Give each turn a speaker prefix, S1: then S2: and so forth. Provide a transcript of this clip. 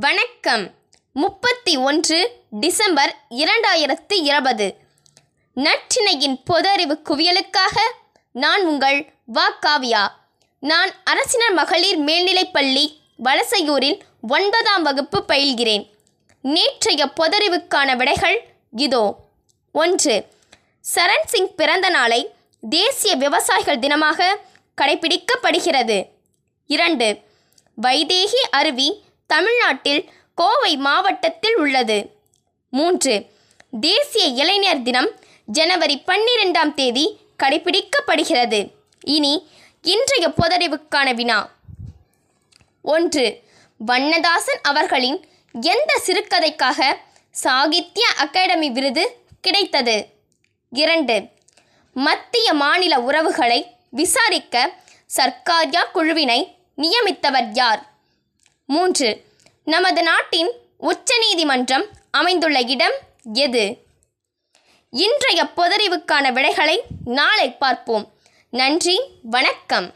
S1: வணக்கம். முப்பத்தி ஒன்று டிசம்பர் இரண்டாயிரத்து இருபது. நற்றினையின் பொது அறிவு குவியலுக்காக நான் உங்கள் வா காவியா நான் அரசினர் மகளிர் மேல்நிலைப்பள்ளி வலசையூரில் ஒன்பதாம் வகுப்பு பயில்கிறேன். நேற்றைய பொதறிவுக்கான விடைகள் இதோ. ஒன்று. சரண் சிங் பிறந்த நாளை தேசிய விவசாயிகள் தினமாக கடைபிடிக்கப்படுகிறது. இரண்டு. வைதேகி அருவி தமிழ்நாட்டில் கோவை மாவட்டத்தில் உள்ளது. மூன்று. தேசிய இளைஞர் தினம் ஜனவரி பன்னிரெண்டாம் தேதி கடைபிடிக்கப்படுகிறது. இனி இன்றைய பொதறிவுக்கான வினா. ஒன்று. வண்ணதாசன் அவர்களின் எந்த சிறுகதைக்காக சாகித்ய அகாடமி விருது கிடைத்தது? இரண்டு. மத்திய மாநில உறவுகளை விசாரிக்க சர்க்காரியா குழுவினை நியமித்தவர் யார்? மூன்று. நமது நாட்டின் உச்சநீதிமன்றம் அமைந்துள்ள இடம் எது? இன்றைய பொதறிவுக்கான விடைகளை நாளை பார்ப்போம். நன்றி வணக்கம்.